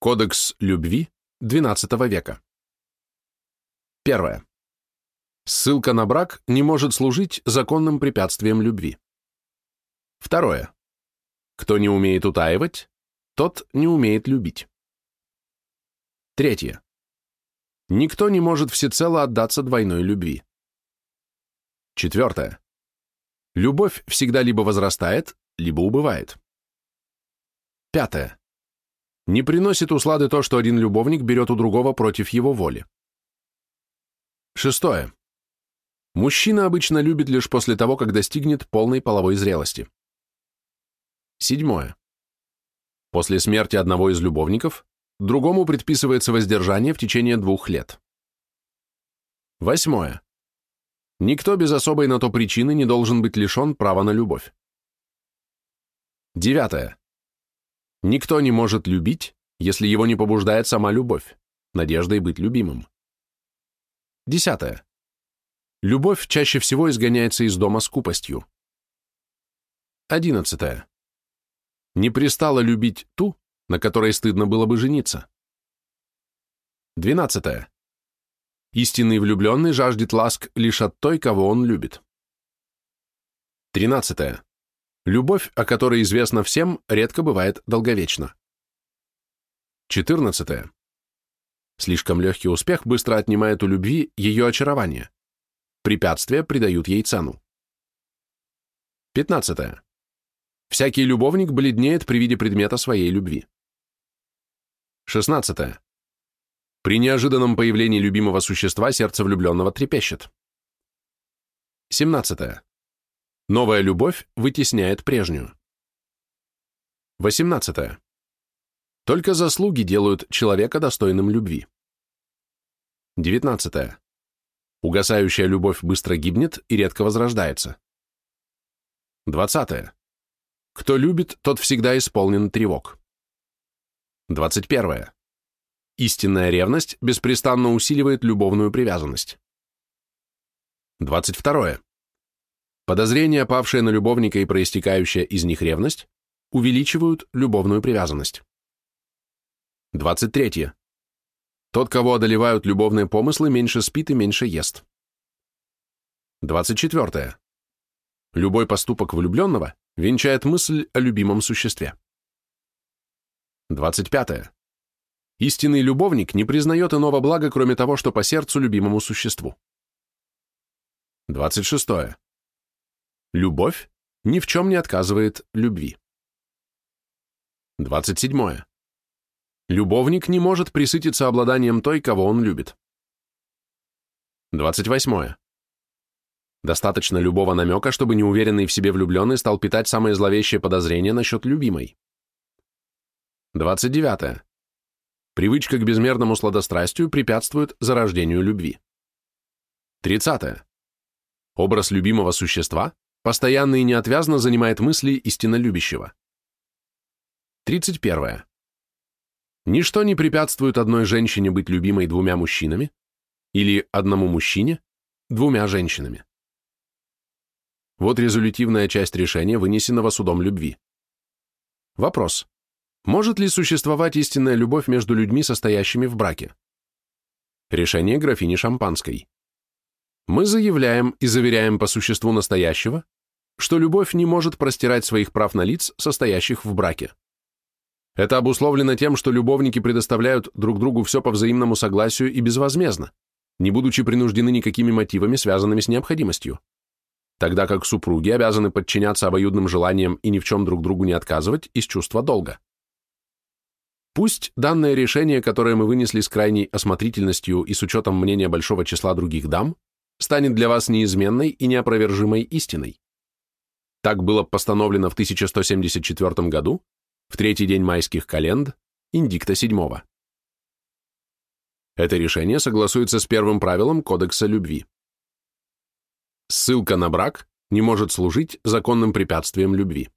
Кодекс любви XII века. Первое. Ссылка на брак не может служить законным препятствием любви. Второе. Кто не умеет утаивать, тот не умеет любить. Третье. Никто не может всецело отдаться двойной любви. Четвертое. Любовь всегда либо возрастает, либо убывает. Пятое. Не приносит услады то, что один любовник берет у другого против его воли. Шестое. Мужчина обычно любит лишь после того, как достигнет полной половой зрелости. Седьмое. После смерти одного из любовников другому предписывается воздержание в течение двух лет. Восьмое. Никто без особой на то причины не должен быть лишен права на любовь. Девятое. Никто не может любить, если его не побуждает сама любовь, надеждой быть любимым. Десятое. Любовь чаще всего изгоняется из дома скупостью. Одиннадцатое. Не пристало любить ту, на которой стыдно было бы жениться. Двенадцатое. Истинный влюбленный жаждет ласк лишь от той, кого он любит. Тринадцатое. Любовь, о которой известно всем, редко бывает долговечна. Четырнадцатое. Слишком легкий успех быстро отнимает у любви ее очарование. Препятствия придают ей цену. Пятнадцатое. Всякий любовник бледнеет при виде предмета своей любви. Шестнадцатое. При неожиданном появлении любимого существа сердце влюбленного трепещет. 17. Новая любовь вытесняет прежнюю. 18. Только заслуги делают человека достойным любви. 19. Угасающая любовь быстро гибнет и редко возрождается. 20. Кто любит, тот всегда исполнен тревог. 21. Истинная ревность беспрестанно усиливает любовную привязанность. 22. Подозрения, павшие на любовника и проистекающая из них ревность, увеличивают любовную привязанность. 23. Тот, кого одолевают любовные помыслы, меньше спит и меньше ест. 24. Любой поступок влюбленного венчает мысль о любимом существе. 25. Истинный любовник не признает иного блага, кроме того, что по сердцу любимому существу. 26. Любовь ни в чем не отказывает любви. 27. Любовник не может присытиться обладанием той, кого он любит. 28. Достаточно любого намека, чтобы неуверенный в себе влюбленный стал питать самые зловещие подозрения насчет любимой. 29. Привычка к безмерному сладострастию препятствует зарождению любви. 30. Образ любимого существа постоянно и неотвязно занимает мысли истинно любящего. 31. Ничто не препятствует одной женщине быть любимой двумя мужчинами или одному мужчине двумя женщинами. Вот резолютивная часть решения, вынесенного судом любви. Вопрос. Может ли существовать истинная любовь между людьми, состоящими в браке? Решение графини Шампанской. Мы заявляем и заверяем по существу настоящего, что любовь не может простирать своих прав на лиц, состоящих в браке. Это обусловлено тем, что любовники предоставляют друг другу все по взаимному согласию и безвозмездно, не будучи принуждены никакими мотивами, связанными с необходимостью. Тогда как супруги обязаны подчиняться обоюдным желаниям и ни в чем друг другу не отказывать из чувства долга. Пусть данное решение, которое мы вынесли с крайней осмотрительностью и с учетом мнения большого числа других дам, станет для вас неизменной и неопровержимой истиной. Так было постановлено в 1174 году, в третий день майских календ, индикта VII. Это решение согласуется с первым правилом Кодекса любви. Ссылка на брак не может служить законным препятствием любви.